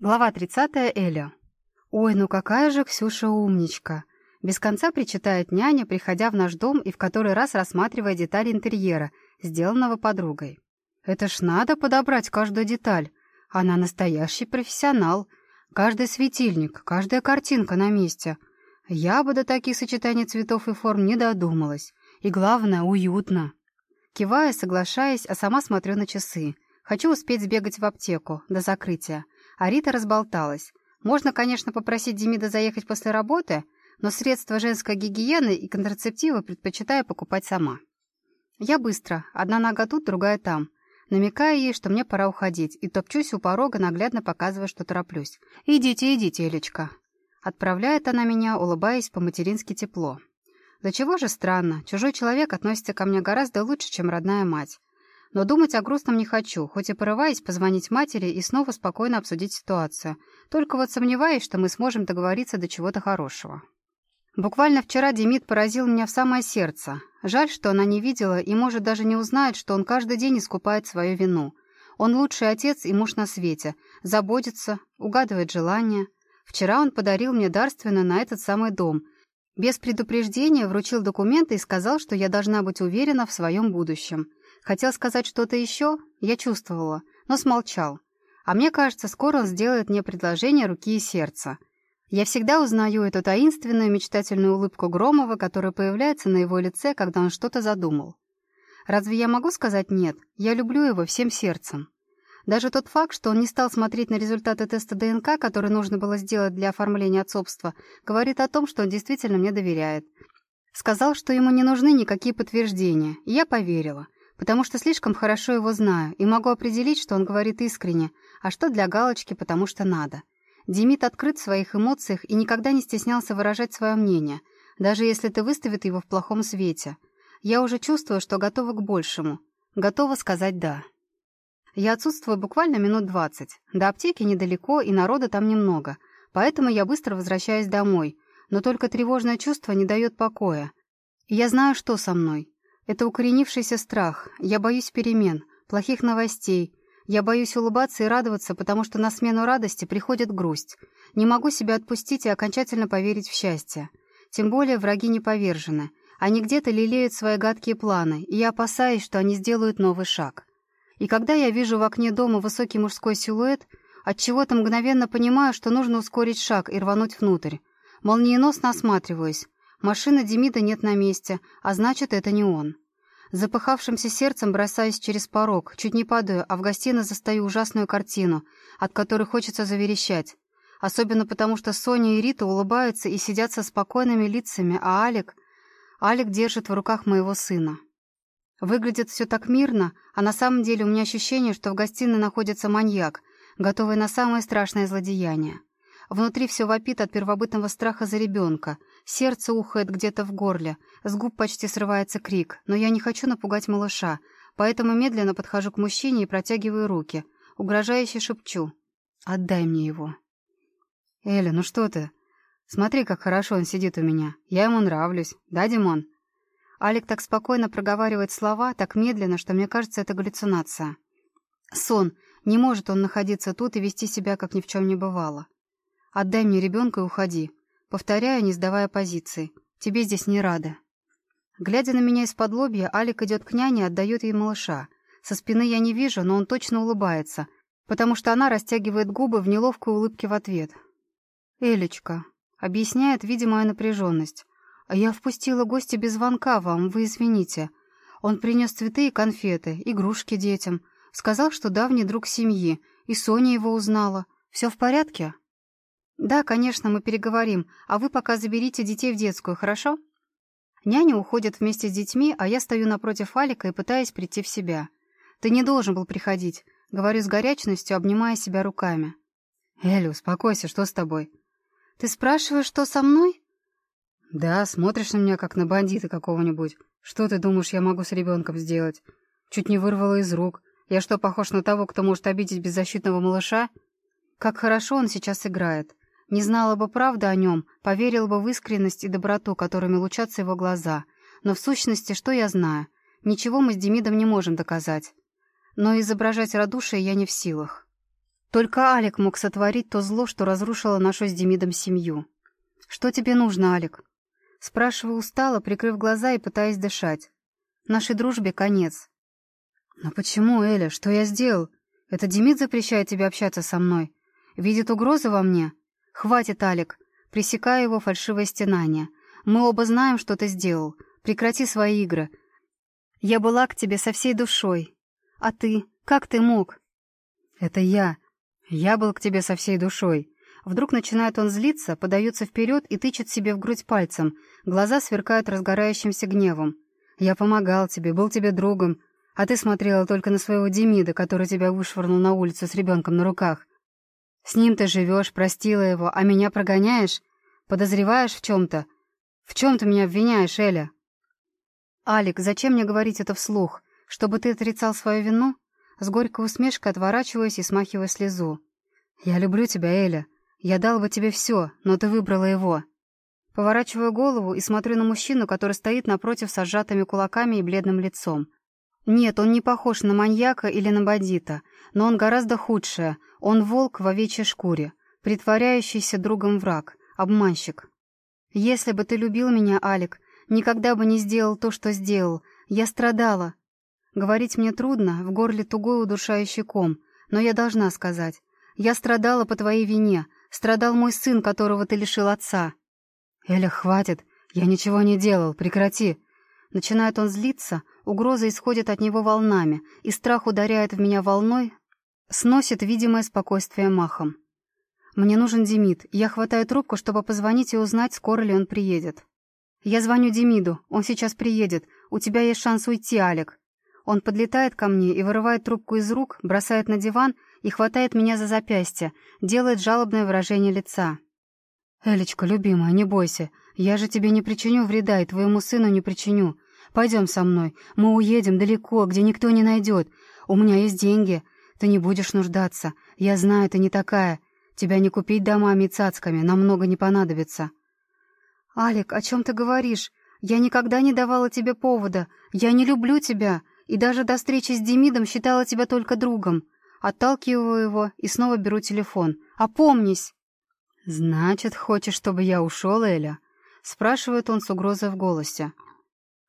Глава 30 Эля. «Ой, ну какая же Ксюша умничка!» Без конца причитает няня, приходя в наш дом и в который раз рассматривая детали интерьера, сделанного подругой. «Это ж надо подобрать каждую деталь. Она настоящий профессионал. Каждый светильник, каждая картинка на месте. Я бы до таких сочетаний цветов и форм не додумалась. И главное, уютно». Кивая, соглашаясь, а сама смотрю на часы. Хочу успеть сбегать в аптеку до закрытия. А Рита разболталась. Можно, конечно, попросить Демида заехать после работы, но средства женской гигиены и контрацептивы предпочитаю покупать сама. Я быстро, одна нога тут, другая там, намекая ей, что мне пора уходить, и топчусь у порога, наглядно показывая, что тороплюсь. «Идите, идите, Элечка». Отправляет она меня, улыбаясь по-матерински тепло. Да чего же странно, чужой человек относится ко мне гораздо лучше, чем родная мать. Но думать о грустном не хочу, хоть и порываясь позвонить матери и снова спокойно обсудить ситуацию. Только вот сомневаюсь, что мы сможем договориться до чего-то хорошего. Буквально вчера Демид поразил меня в самое сердце. Жаль, что она не видела и, может, даже не узнает, что он каждый день искупает свою вину. Он лучший отец и муж на свете, заботится, угадывает желания. Вчера он подарил мне дарственно на этот самый дом. Без предупреждения вручил документы и сказал, что я должна быть уверена в своем будущем. Хотел сказать что-то еще, я чувствовала, но смолчал. А мне кажется, скоро он сделает мне предложение руки и сердца. Я всегда узнаю эту таинственную мечтательную улыбку Громова, которая появляется на его лице, когда он что-то задумал. Разве я могу сказать «нет»? Я люблю его всем сердцем. Даже тот факт, что он не стал смотреть на результаты теста ДНК, который нужно было сделать для оформления отцовства, говорит о том, что он действительно мне доверяет. Сказал, что ему не нужны никакие подтверждения, и я поверила потому что слишком хорошо его знаю и могу определить, что он говорит искренне, а что для галочки, потому что надо. Демид открыт в своих эмоциях и никогда не стеснялся выражать свое мнение, даже если ты выставит его в плохом свете. Я уже чувствую, что готова к большему. Готова сказать «да». Я отсутствую буквально минут двадцать. До аптеки недалеко, и народа там немного. Поэтому я быстро возвращаюсь домой. Но только тревожное чувство не дает покоя. я знаю, что со мной. Это укоренившийся страх. Я боюсь перемен, плохих новостей. Я боюсь улыбаться и радоваться, потому что на смену радости приходит грусть. Не могу себя отпустить и окончательно поверить в счастье. Тем более враги не повержены. Они где-то лелеют свои гадкие планы, и я опасаюсь, что они сделают новый шаг. И когда я вижу в окне дома высокий мужской силуэт, от чего то мгновенно понимаю, что нужно ускорить шаг и рвануть внутрь. Молниеносно осматриваюсь. Машины Демида нет на месте, а значит, это не он. Запыхавшимся сердцем бросаюсь через порог, чуть не падаю, а в гостиной застаю ужасную картину, от которой хочется заверещать. Особенно потому, что Соня и Рита улыбаются и сидят со спокойными лицами, а Алик... Алик держит в руках моего сына. Выглядит все так мирно, а на самом деле у меня ощущение, что в гостиной находится маньяк, готовый на самое страшное злодеяние. Внутри все вопит от первобытного страха за ребенка. Сердце ухает где-то в горле. С губ почти срывается крик. Но я не хочу напугать малыша. Поэтому медленно подхожу к мужчине и протягиваю руки. Угрожающе шепчу. «Отдай мне его». «Эля, ну что ты? Смотри, как хорошо он сидит у меня. Я ему нравлюсь. Да, Димон?» Алик так спокойно проговаривает слова, так медленно, что мне кажется, это галлюцинация. Сон. Не может он находиться тут и вести себя, как ни в чем не бывало. Отдай мне ребенка и уходи. Повторяю, не сдавая позиции. Тебе здесь не рада. Глядя на меня из-под лобья, Алик идет к няне и отдает ей малыша. Со спины я не вижу, но он точно улыбается, потому что она растягивает губы в неловкой улыбке в ответ. «Элечка», — объясняет видимая напряженность. «А я впустила гостя без звонка вам, вы извините. Он принес цветы и конфеты, игрушки детям. Сказал, что давний друг семьи, и Соня его узнала. Все в порядке?» «Да, конечно, мы переговорим, а вы пока заберите детей в детскую, хорошо?» Няня уходит вместе с детьми, а я стою напротив Алика и пытаюсь прийти в себя. «Ты не должен был приходить», — говорю с горячностью, обнимая себя руками. «Эля, успокойся, что с тобой?» «Ты спрашиваешь, что со мной?» «Да, смотришь на меня, как на бандита какого-нибудь. Что ты думаешь, я могу с ребенком сделать? Чуть не вырвала из рук. Я что, похож на того, кто может обидеть беззащитного малыша?» Как хорошо он сейчас играет. Не знала бы правды о нем, поверила бы в искренность и доброту, которыми лучатся его глаза. Но в сущности, что я знаю? Ничего мы с Демидом не можем доказать. Но изображать радушие я не в силах. Только Алик мог сотворить то зло, что разрушило нашу с Демидом семью. «Что тебе нужно, Алик?» Спрашиваю устало, прикрыв глаза и пытаясь дышать. Нашей дружбе конец. «Но почему, Эля? Что я сделал? Это Демид запрещает тебе общаться со мной? Видит угрозы во мне? Хватит, Алик!» Пресекая его фальшивое стенание. «Мы оба знаем, что ты сделал. Прекрати свои игры. Я была к тебе со всей душой. А ты? Как ты мог?» «Это я. Я был к тебе со всей душой». Вдруг начинает он злиться, подается вперед и тычет себе в грудь пальцем. Глаза сверкают разгорающимся гневом. «Я помогал тебе, был тебе другом, а ты смотрела только на своего Демида, который тебя вышвырнул на улицу с ребенком на руках. С ним ты живешь, простила его, а меня прогоняешь? Подозреваешь в чем-то? В чем ты меня обвиняешь, Эля?» «Алик, зачем мне говорить это вслух? Чтобы ты отрицал свою вину?» С горькой усмешкой отворачиваюсь и смахиваю слезу. «Я люблю тебя, Эля. Я дал бы тебе все, но ты выбрала его». Поворачиваю голову и смотрю на мужчину, который стоит напротив с сжатыми кулаками и бледным лицом. Нет, он не похож на маньяка или на бандита, но он гораздо худшее. Он волк в овечьей шкуре, притворяющийся другом враг, обманщик. Если бы ты любил меня, Алик, Никогда бы не сделал то, что сделал. Я страдала. Говорить мне трудно, в горле тугой удушающий ком, но я должна сказать. Я страдала по твоей вине. Страдал мой сын, которого ты лишил отца. Эля, хватит. Я ничего не делал. Прекрати. Начинает он злиться, угроза исходит от него волнами, и страх ударяет в меня волной, сносит видимое спокойствие махом. Мне нужен Демид. Я хватаю трубку, чтобы позвонить и узнать, скоро ли он приедет. «Я звоню Демиду. Он сейчас приедет. У тебя есть шанс уйти, Алек». Он подлетает ко мне и вырывает трубку из рук, бросает на диван и хватает меня за запястье, делает жалобное выражение лица. «Элечка, любимая, не бойся. Я же тебе не причиню вреда и твоему сыну не причиню. Пойдем со мной. Мы уедем далеко, где никто не найдет. У меня есть деньги. Ты не будешь нуждаться. Я знаю, ты не такая. Тебя не купить домами и цацками, нам много не понадобится». «Алик, о чем ты говоришь? Я никогда не давала тебе повода. Я не люблю тебя. И даже до встречи с Демидом считала тебя только другом. Отталкиваю его и снова беру телефон. «Опомнись!» «Значит, хочешь, чтобы я ушел, Эля?» Спрашивает он с угрозой в голосе.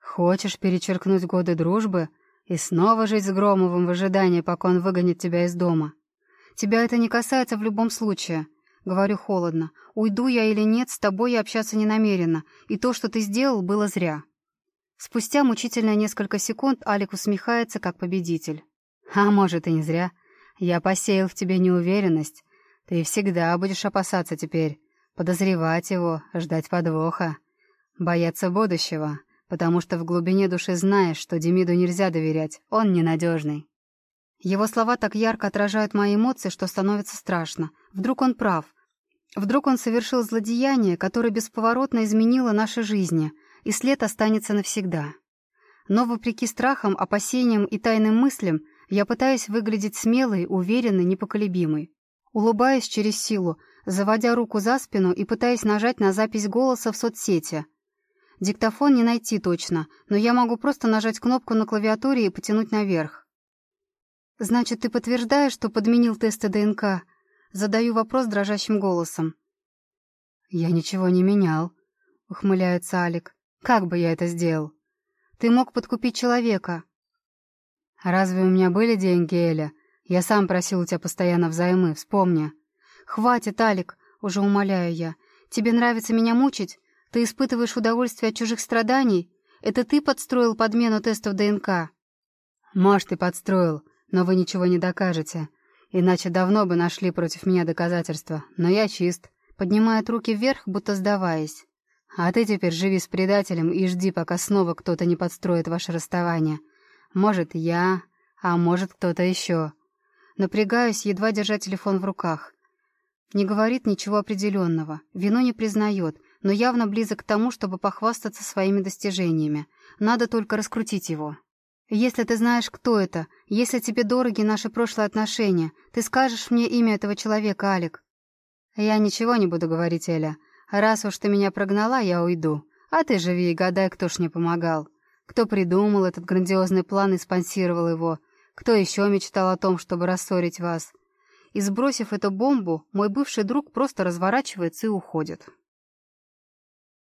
«Хочешь перечеркнуть годы дружбы и снова жить с Громовым в ожидании, пока он выгонит тебя из дома? Тебя это не касается в любом случае. Говорю холодно. Уйду я или нет, с тобой я общаться не намерена, и то, что ты сделал, было зря. Спустя мучительно несколько секунд Алик усмехается, как победитель. А может, и не зря. Я посеял в тебе неуверенность. Ты всегда будешь опасаться теперь. Подозревать его, ждать подвоха. Бояться будущего, потому что в глубине души знаешь, что Демиду нельзя доверять, он ненадежный. Его слова так ярко отражают мои эмоции, что становится страшно. Вдруг он прав. Вдруг он совершил злодеяние, которое бесповоротно изменило наши жизни, и след останется навсегда. Но, вопреки страхам, опасениям и тайным мыслям, я пытаюсь выглядеть смелой, уверенной, непоколебимой. Улыбаюсь через силу, заводя руку за спину и пытаясь нажать на запись голоса в соцсети. Диктофон не найти точно, но я могу просто нажать кнопку на клавиатуре и потянуть наверх. «Значит, ты подтверждаешь, что подменил тесты ДНК?» Задаю вопрос дрожащим голосом. «Я ничего не менял», — ухмыляется Алик. «Как бы я это сделал? Ты мог подкупить человека». «Разве у меня были деньги, Эля? Я сам просил у тебя постоянно взаймы, вспомни». «Хватит, Алик», — уже умоляю я. «Тебе нравится меня мучить? Ты испытываешь удовольствие от чужих страданий? Это ты подстроил подмену тестов ДНК?» «Может, и подстроил, но вы ничего не докажете. Иначе давно бы нашли против меня доказательства. Но я чист. Поднимает руки вверх, будто сдаваясь. А ты теперь живи с предателем и жди, пока снова кто-то не подстроит ваше расставание. Может, я, а может, кто-то еще. Напрягаюсь, едва держа телефон в руках. Не говорит ничего определенного, вину не признает, но явно близок к тому, чтобы похвастаться своими достижениями. Надо только раскрутить его. «Если ты знаешь, кто это, если тебе дороги наши прошлые отношения, ты скажешь мне имя этого человека, Алик?» «Я ничего не буду говорить, Эля. Раз уж ты меня прогнала, я уйду. А ты живи и гадай, кто ж мне помогал. Кто придумал этот грандиозный план и спонсировал его. Кто еще мечтал о том, чтобы рассорить вас. И сбросив эту бомбу, мой бывший друг просто разворачивается и уходит.